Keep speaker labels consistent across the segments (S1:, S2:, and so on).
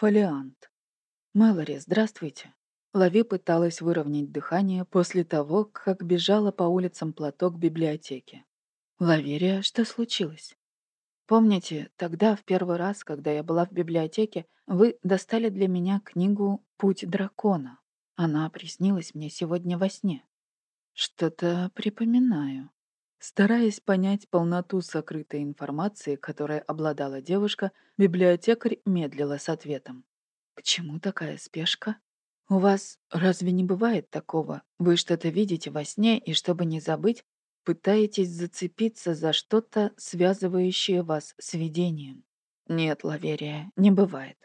S1: Фолиант. Мэлори, здравствуйте. Лави пыталась выровнять дыхание после того, как бежала по улицам платок библиотеки. Лаверия, что случилось? Помните, тогда, в первый раз, когда я была в библиотеке, вы достали для меня книгу «Путь дракона». Она приснилась мне сегодня во сне. Что-то припоминаю. Стараясь понять полноту сокрытой информации, которой обладала девушка, библиотекарь медлила с ответом. «К чему такая спешка? У вас разве не бывает такого? Вы что-то видите во сне, и чтобы не забыть, пытаетесь зацепиться за что-то, связывающее вас с видением. Нет, Лаверия, не бывает.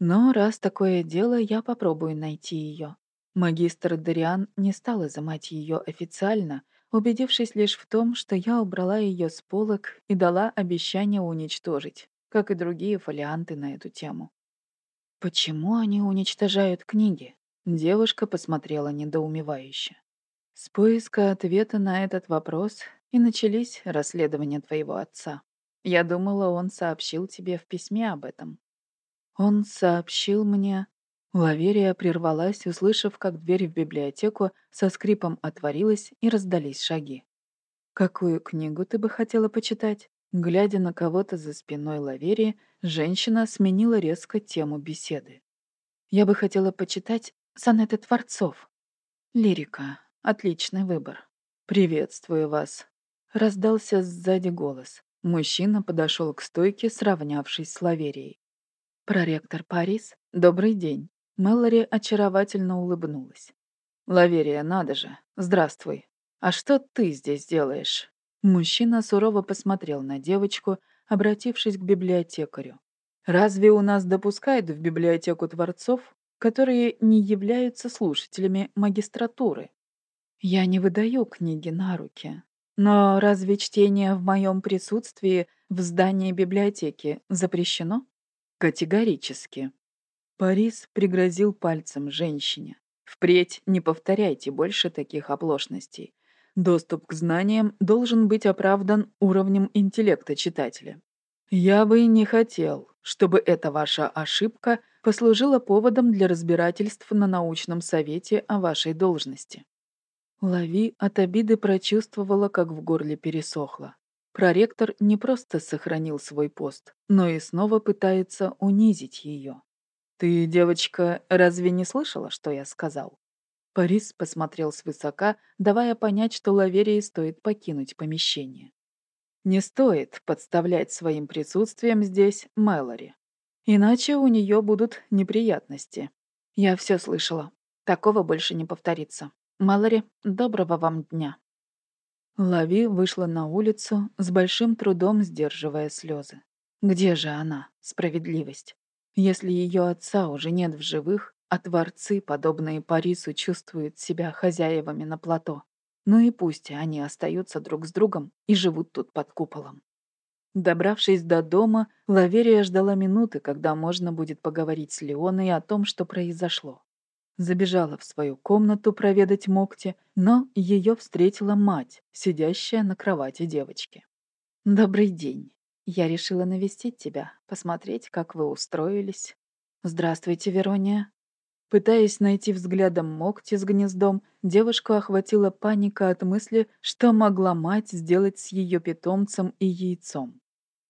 S1: Но раз такое дело, я попробую найти ее. Магистр Дариан не стал изымать ее официально, убедившись лишь в том, что я убрала ее с полок и дала обещание уничтожить, как и другие фолианты на эту тему. Почему они уничтожают книги? Девушка посмотрела недоумевающе. С поиска ответа на этот вопрос и начались расследования твоего отца. Я думала, он сообщил тебе в письме об этом. Он сообщил мне... Лаверия прервалась, услышав, как дверь в библиотеку со скрипом отворилась и раздались шаги. «Какую книгу ты бы хотела почитать?» Глядя на кого-то за спиной Лаверии, женщина сменила резко тему беседы. «Я бы хотела почитать сонеты Творцов. Лирика. Отличный выбор. «Приветствую вас», — раздался сзади голос. Мужчина подошел к стойке, сравнявшись с Лаверией. «Проректор Парис, добрый день». Мэлори очаровательно улыбнулась. «Лаверия, надо же. Здравствуй. А что ты здесь делаешь?» Мужчина сурово посмотрел на девочку, обратившись к библиотекарю. «Разве у нас допускают в библиотеку творцов, которые не являются слушателями магистратуры?» Я не выдаю книги на руки. Но разве чтение в моем присутствии в здании библиотеки запрещено? Категорически. Парис пригрозил пальцем женщине. Впредь не повторяйте больше таких оплошностей. Доступ к знаниям должен быть оправдан уровнем интеллекта читателя. Я бы не хотел, чтобы эта ваша ошибка послужила поводом для разбирательств на научном совете о вашей должности. Лави от обиды прочувствовала, как в горле пересохло. Проректор не просто сохранил свой пост, но и снова пытается унизить ее. «Ты, девочка, разве не слышала, что я сказал?» Парис посмотрел свысока, давая понять, что Лаверии стоит покинуть помещение. «Не стоит подставлять своим присутствием здесь Мэлори. Иначе у нее будут неприятности. Я все слышала. Такого больше не повторится. Малори, доброго вам дня. Лави вышла на улицу, с большим трудом сдерживая слезы. Где же она, справедливость? Если ее отца уже нет в живых, а творцы, подобные Парису, чувствуют себя хозяевами на плато. Ну и пусть они остаются друг с другом и живут тут под куполом. Добравшись до дома, Лаверия ждала минуты, когда можно будет поговорить с Леоной о том, что произошло. Забежала в свою комнату проведать Мокти, но ее встретила мать, сидящая на кровати девочки. «Добрый день. Я решила навестить тебя, посмотреть, как вы устроились. Здравствуйте, Верония». Пытаясь найти взглядом Мокти с гнездом, девушку охватила паника от мысли, что могла мать сделать с ее питомцем и яйцом.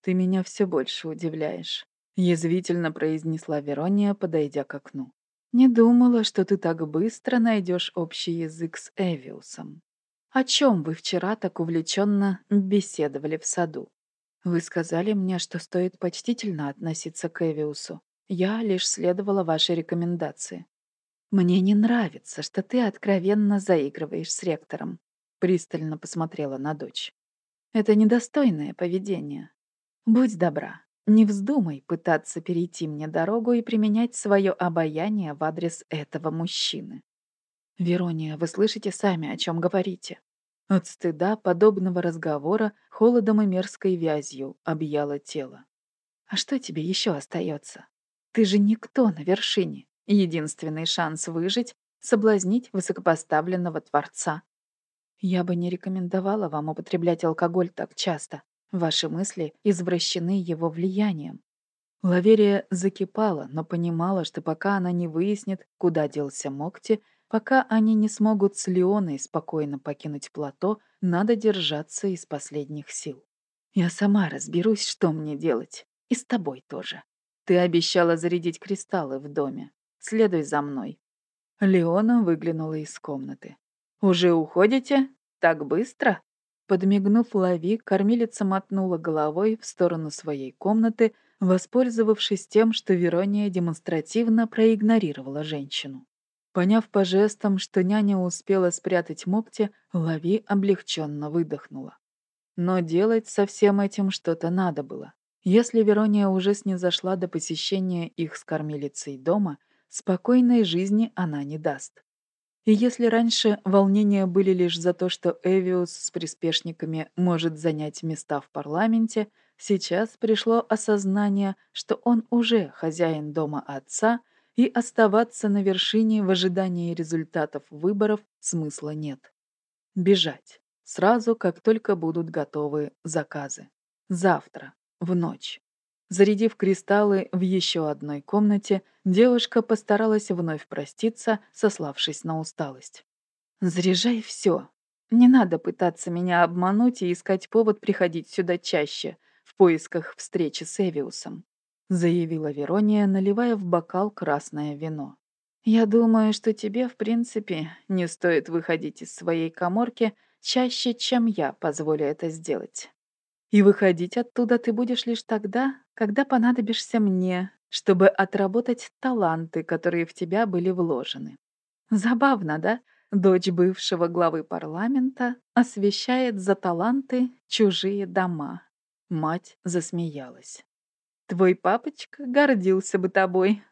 S1: «Ты меня все больше удивляешь», — язвительно произнесла Верония, подойдя к окну. Не думала, что ты так быстро найдешь общий язык с Эвиусом. О чем вы вчера так увлеченно беседовали в саду? Вы сказали мне, что стоит почтительно относиться к Эвиусу. Я лишь следовала вашей рекомендации. Мне не нравится, что ты откровенно заигрываешь с ректором. Пристально посмотрела на дочь. Это недостойное поведение. Будь добра, не вздумай пытаться перейти мне дорогу и применять свое обаяние в адрес этого мужчины. Верония, вы слышите сами, о чем говорите. От стыда подобного разговора холодом и мерзкой вязью объяло тело. А что тебе еще остается? Ты же никто на вершине. Единственный шанс выжить — соблазнить высокопоставленного Творца. Я бы не рекомендовала вам употреблять алкоголь так часто. Ваши мысли извращены его влиянием. Лаверия закипала, но понимала, что пока она не выяснит, куда делся Мокти, пока они не смогут с Леоной спокойно покинуть плато, надо держаться из последних сил. «Я сама разберусь, что мне делать. И с тобой тоже. Ты обещала зарядить кристаллы в доме. Следуй за мной». Леона выглянула из комнаты. «Уже уходите? Так быстро?» Подмигнув Лави, кормилица мотнула головой в сторону своей комнаты, воспользовавшись тем, что Верония демонстративно проигнорировала женщину. Поняв по жестам, что няня успела спрятать мокти, Лави облегченно выдохнула. Но делать со всем этим что-то надо было. Если Верония уже снизошла до посещения их с кормилицей дома, спокойной жизни она не даст. И если раньше волнения были лишь за то, что Эвиус с приспешниками может занять места в парламенте, сейчас пришло осознание, что он уже хозяин дома отца, и оставаться на вершине в ожидании результатов выборов смысла нет. Бежать. Сразу, как только будут готовы заказы. Завтра, в ночь. Зарядив кристаллы в еще одной комнате, девушка постаралась вновь проститься, сославшись на усталость. «Заряжай все. Не надо пытаться меня обмануть и искать повод приходить сюда чаще, в поисках встречи с Эвиусом», заявила Верония, наливая в бокал красное вино. «Я думаю, что тебе, в принципе, не стоит выходить из своей коморки чаще, чем я позволю это сделать». И выходить оттуда ты будешь лишь тогда, когда понадобишься мне, чтобы отработать таланты, которые в тебя были вложены. Забавно, да? Дочь бывшего главы парламента освещает за таланты чужие дома. Мать засмеялась. Твой папочка гордился бы тобой.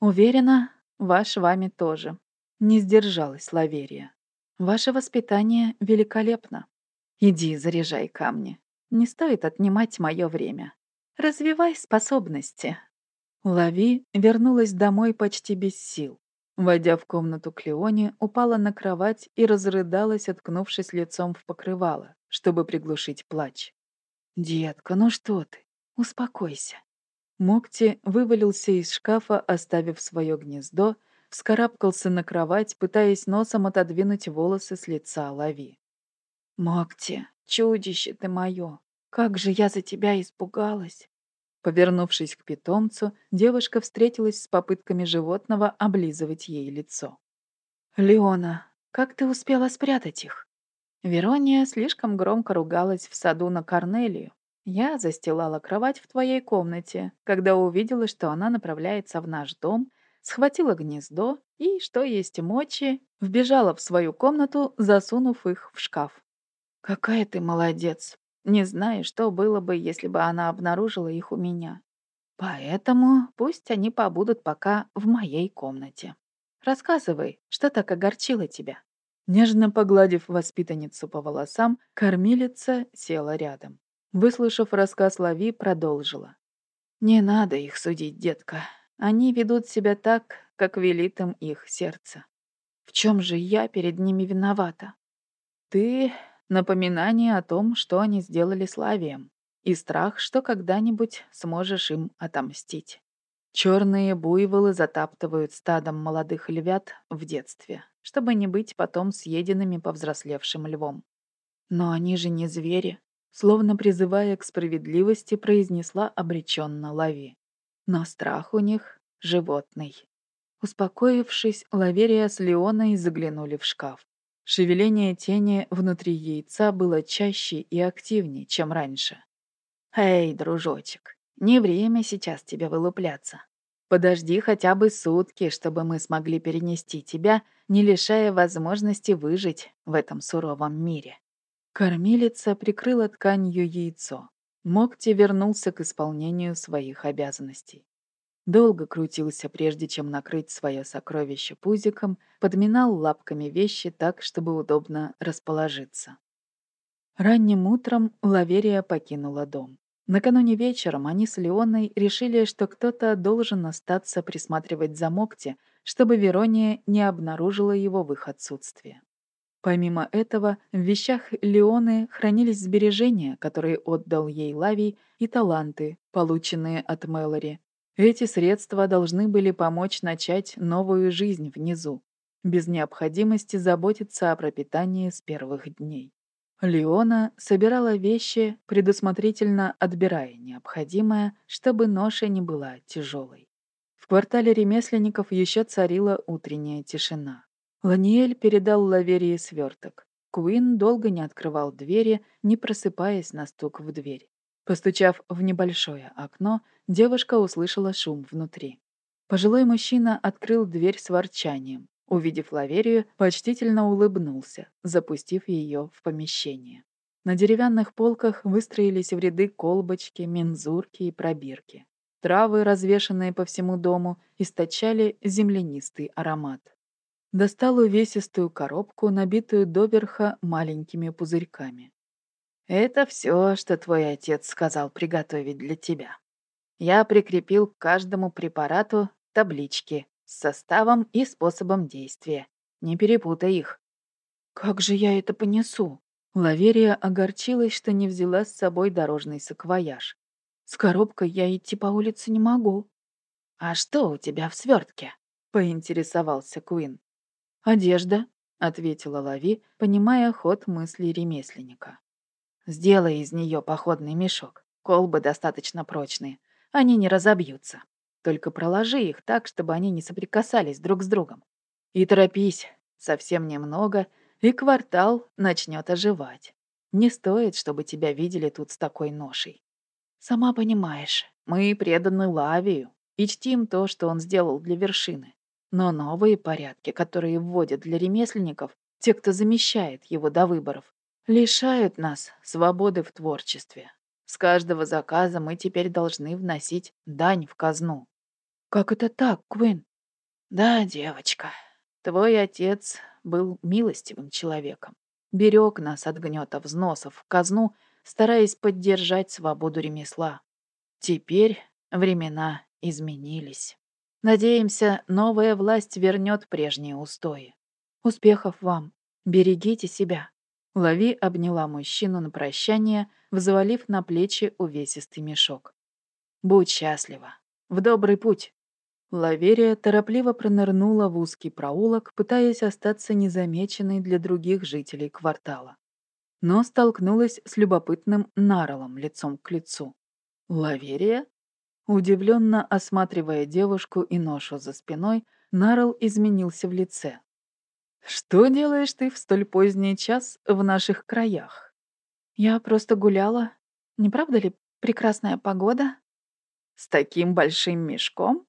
S1: Уверена, ваш вами тоже. Не сдержалась Лаверия. Ваше воспитание великолепно. Иди, заряжай камни. Не стоит отнимать мое время. Развивай способности. Лави вернулась домой почти без сил. Войдя в комнату к Леоне, упала на кровать и разрыдалась, откнувшись лицом в покрывало, чтобы приглушить плач. «Детка, ну что ты? Успокойся». Мокти вывалился из шкафа, оставив свое гнездо, вскарабкался на кровать, пытаясь носом отодвинуть волосы с лица Лави. «Мокти, Чудище ты мое! Как же я за тебя испугалась!» Повернувшись к питомцу, девушка встретилась с попытками животного облизывать ей лицо. «Леона, как ты успела спрятать их?» Верония слишком громко ругалась в саду на Корнелию. Я застилала кровать в твоей комнате, когда увидела, что она направляется в наш дом, схватила гнездо и, что есть мочи, вбежала в свою комнату, засунув их в шкаф. Какая ты молодец. Не знаю, что было бы, если бы она обнаружила их у меня. Поэтому пусть они побудут пока в моей комнате. Рассказывай, что так огорчило тебя?» Нежно погладив воспитанницу по волосам, кормилица села рядом. Выслушав рассказ Лави, продолжила. «Не надо их судить, детка. Они ведут себя так, как велит им их сердце. В чем же я перед ними виновата? Ты напоминание о том, что они сделали с Лавием, и страх, что когда-нибудь сможешь им отомстить. Черные буйволы затаптывают стадом молодых львят в детстве, чтобы не быть потом съеденными повзрослевшим львом. Но они же не звери, словно призывая к справедливости, произнесла обреченно Лави. Но страх у них животный. Успокоившись, Лаверия с Леоной заглянули в шкаф. Шевеление тени внутри яйца было чаще и активнее, чем раньше. «Эй, дружочек, не время сейчас тебе вылупляться. Подожди хотя бы сутки, чтобы мы смогли перенести тебя, не лишая возможности выжить в этом суровом мире». Кормилица прикрыла тканью яйцо. Мокти вернулся к исполнению своих обязанностей. Долго крутился, прежде чем накрыть свое сокровище пузиком, подминал лапками вещи так, чтобы удобно расположиться. Ранним утром Лаверия покинула дом. Накануне вечером они с Леоной решили, что кто-то должен остаться присматривать за Мокти, чтобы Верония не обнаружила его в их отсутствии. Помимо этого, в вещах Леоны хранились сбережения, которые отдал ей Лавий, и таланты, полученные от Мэлори. Эти средства должны были помочь начать новую жизнь внизу, без необходимости заботиться о пропитании с первых дней. Леона собирала вещи, предусмотрительно отбирая необходимое, чтобы ноша не была тяжелой. В квартале ремесленников еще царила утренняя тишина. Ланиэль передал Лаверии сверток. Куин долго не открывал двери, не просыпаясь на стук в дверь. Постучав в небольшое окно, девушка услышала шум внутри. Пожилой мужчина открыл дверь с ворчанием. Увидев Лаверию, почтительно улыбнулся, запустив ее в помещение. На деревянных полках выстроились в ряды колбочки, мензурки и пробирки. Травы, развешанные по всему дому, источали землянистый аромат. Достал увесистую коробку, набитую доверха маленькими пузырьками. «Это все, что твой отец сказал приготовить для тебя. Я прикрепил к каждому препарату таблички с составом и способом действия. Не перепутай их». «Как же я это понесу?» Лаверия огорчилась, что не взяла с собой дорожный саквояж. «С коробкой я идти по улице не могу». «А что у тебя в свертке? поинтересовался Куин. «Одежда», — ответила Лави, понимая ход мыслей ремесленника. «Сделай из нее походный мешок. Колбы достаточно прочные. Они не разобьются. Только проложи их так, чтобы они не соприкасались друг с другом. И торопись, совсем немного, и квартал начнет оживать. Не стоит, чтобы тебя видели тут с такой ношей. Сама понимаешь, мы преданы Лавию и чтим то, что он сделал для вершины. Но новые порядки, которые вводят для ремесленников, те, кто замещает его до выборов, лишают нас свободы в творчестве. С каждого заказа мы теперь должны вносить дань в казну. Как это так, Квин? Да, девочка, твой отец был милостивым человеком. Берег нас от гнета взносов в казну, стараясь поддержать свободу ремесла. Теперь времена изменились. Надеемся, новая власть вернет прежние устои. Успехов вам. Берегите себя. Лави обняла мужчину на прощание, взвалив на плечи увесистый мешок. Будь счастлива. В добрый путь. Лаверия торопливо пронырнула в узкий проулок, пытаясь остаться незамеченной для других жителей квартала. Но столкнулась с любопытным Наролом лицом к лицу. «Лаверия?» Удивленно осматривая девушку и ношу за спиной, Нарл изменился в лице. «Что делаешь ты в столь поздний час в наших краях?» «Я просто гуляла. Не правда ли прекрасная погода?» «С таким большим мешком?»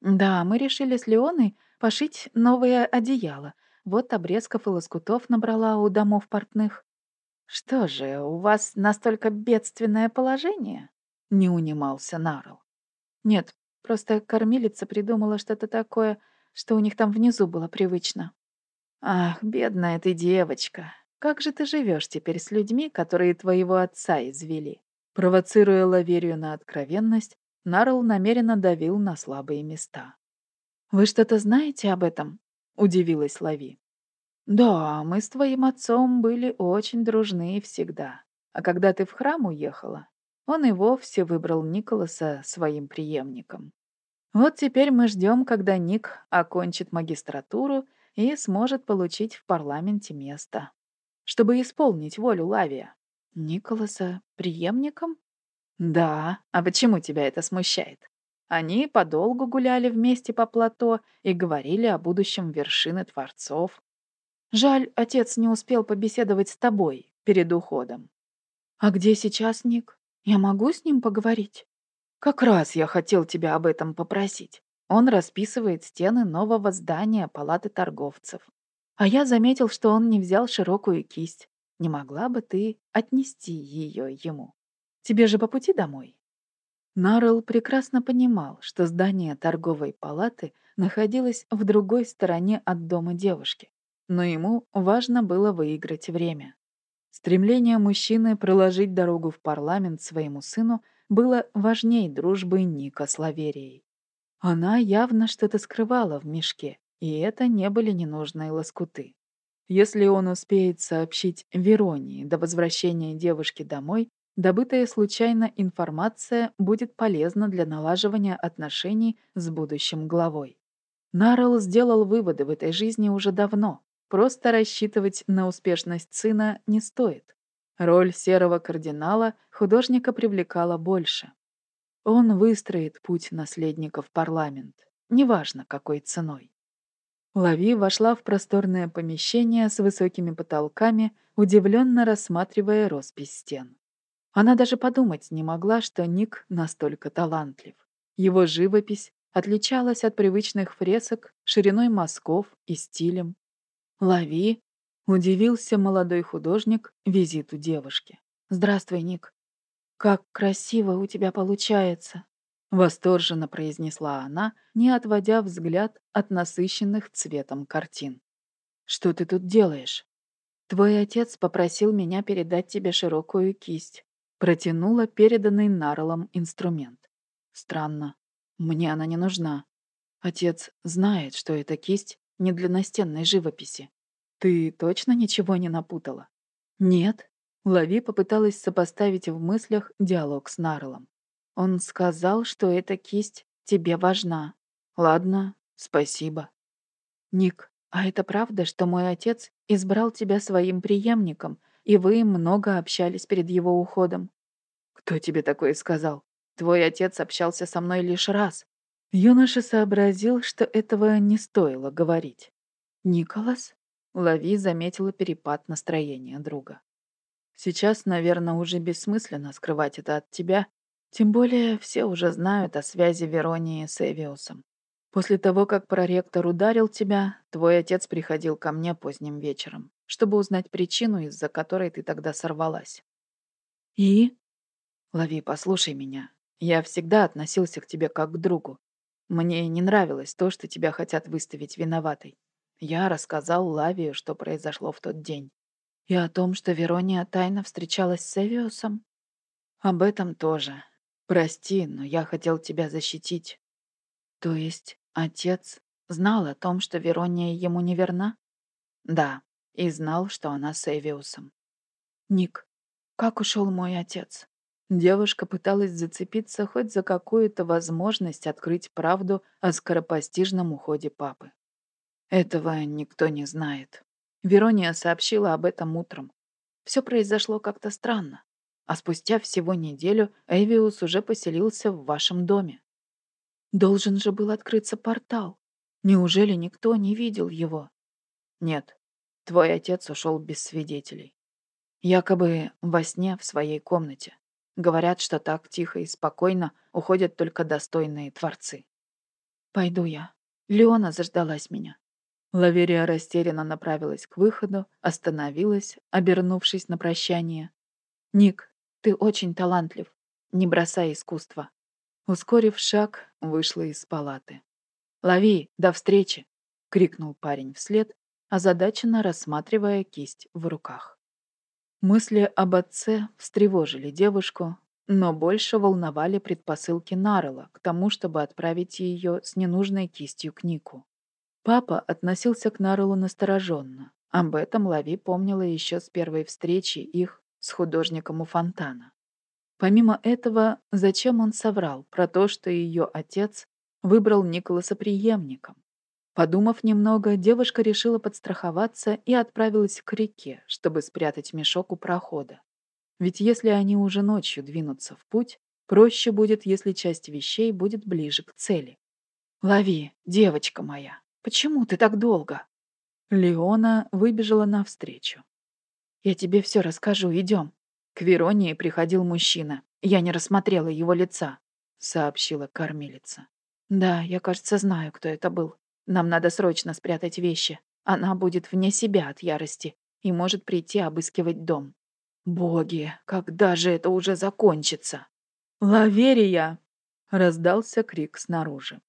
S1: «Да, мы решили с Леоной пошить новое одеяло. Вот обрезков и лоскутов набрала у домов портных». «Что же, у вас настолько бедственное положение?» — не унимался Нарл. Нет, просто кормилица придумала что-то такое, что у них там внизу было привычно. Ах, бедная ты девочка. Как же ты живешь теперь с людьми, которые твоего отца извели? Провоцируя Лаверию на откровенность, Нарл намеренно давил на слабые места. «Вы что-то знаете об этом?» — удивилась Лави. «Да, мы с твоим отцом были очень дружны всегда. А когда ты в храм уехала, он и вовсе выбрал Николаса своим преемником. Вот теперь мы ждем, когда Ник окончит магистратуру и сможет получить в парламенте место, чтобы исполнить волю Лавия. Николаса преемником? Да, а почему тебя это смущает? Они подолгу гуляли вместе по плато и говорили о будущем вершины Творцов. Жаль, отец не успел побеседовать с тобой перед уходом. А где сейчас Ник? Я могу с ним поговорить? Как раз я хотел тебя об этом попросить. Он расписывает стены нового здания палаты торговцев. А я заметил, что он не взял широкую кисть. Не могла бы ты отнести ее ему? Тебе же по пути домой. Нарл прекрасно понимал, что здание торговой палаты находилось в другой стороне от дома девушки, но ему важно было выиграть время. Стремление мужчины проложить дорогу в парламент своему сыну было важней дружбы Ника с Лаверией. Она явно что-то скрывала в мешке, и это не были ненужные лоскуты. Если он успеет сообщить Веронии до возвращения девушки домой, добытая случайно информация будет полезна для налаживания отношений с будущим главой. Нарл сделал выводы в этой жизни уже давно. Просто рассчитывать на успешность сына не стоит. Роль серого кардинала художника привлекала больше. Он выстроит путь наследника в парламент, неважно какой ценой. Лави вошла в просторное помещение с высокими потолками, удивленно рассматривая роспись стен. Она даже подумать не могла, что Ник настолько талантлив. Его живопись отличалась от привычных фресок шириной мазков и стилем. «Лови!» — удивился молодой художник визиту девушки. «Здравствуй, Ник. Как красиво у тебя получается!» Восторженно произнесла она, не отводя взгляд от насыщенных цветом картин. «Что ты тут делаешь?» «Твой отец попросил меня передать тебе широкую кисть». Протянула переданный Нарлом инструмент. «Странно. Мне она не нужна. Отец знает, что эта кисть не для настенной живописи. Ты точно ничего не напутала?» «Нет». Лави попыталась сопоставить в мыслях диалог с Нарлом. Он сказал, что эта кисть тебе важна. Ладно, спасибо. Ник, а это правда, что мой отец избрал тебя своим преемником, и вы много общались перед его уходом? Кто тебе такое сказал? Твой отец общался со мной лишь раз. Юноша сообразил, что этого не стоило говорить. «Николас?» Лави заметила перепад настроения друга. «Сейчас, наверное, уже бессмысленно скрывать это от тебя, тем более все уже знают о связи Веронии с Эвиусом. После того, как проректор ударил тебя, твой отец приходил ко мне поздним вечером, чтобы узнать причину, из-за которой ты тогда сорвалась. И? Лови, послушай меня. Я всегда относился к тебе как к другу. Мне не нравилось то, что тебя хотят выставить виноватой. Я рассказал Лавию, что произошло в тот день. И о том, что Верония тайно встречалась с Эвиусом? Об этом тоже. Прости, но я хотел тебя защитить. То есть отец знал о том, что Верония ему не верна? Да, и знал, что она с Эвиусом. Ник, как ушел мой отец? Девушка пыталась зацепиться хоть за какую-то возможность открыть правду о скоропостижном уходе папы. Этого никто не знает. Верония сообщила об этом утром. Все произошло как-то странно а спустя всего неделю Эвиус уже поселился в вашем доме. Должен же был открыться портал. Неужели никто не видел его? Нет, твой отец ушел без свидетелей. Якобы во сне в своей комнате. Говорят, что так тихо и спокойно уходят только достойные творцы. Пойду я. Леона заждалась меня. Лаверия растерянно направилась к выходу, остановилась, обернувшись на прощание. «Ник, ты очень талантлив. Не бросай искусство». Ускорив шаг, вышла из палаты. «Лови! До встречи!» — крикнул парень вслед, озадаченно рассматривая кисть в руках. Мысли об отце встревожили девушку, но больше волновали предпосылки Наррелла к тому, чтобы отправить ее с ненужной кистью к Нику. Папа относился к Нарреллу настороженно. Об этом Лави помнила еще с первой встречи их с художником у фонтана. Помимо этого, зачем он соврал про то, что ее отец выбрал Николаса преемником? Подумав немного, девушка решила подстраховаться и отправилась к реке, чтобы спрятать мешок у прохода. Ведь если они уже ночью двинутся в путь, проще будет, если часть вещей будет ближе к цели. «Лови, девочка моя, почему ты так долго?» Леона выбежала навстречу. Я тебе все расскажу, идем. К Веронии приходил мужчина. Я не рассмотрела его лица, сообщила кормилица. Да, я, кажется, знаю, кто это был. Нам надо срочно спрятать вещи. Она будет вне себя от ярости и может прийти обыскивать дом. Боги, когда же это уже закончится? Лаверия! Раздался крик снаружи.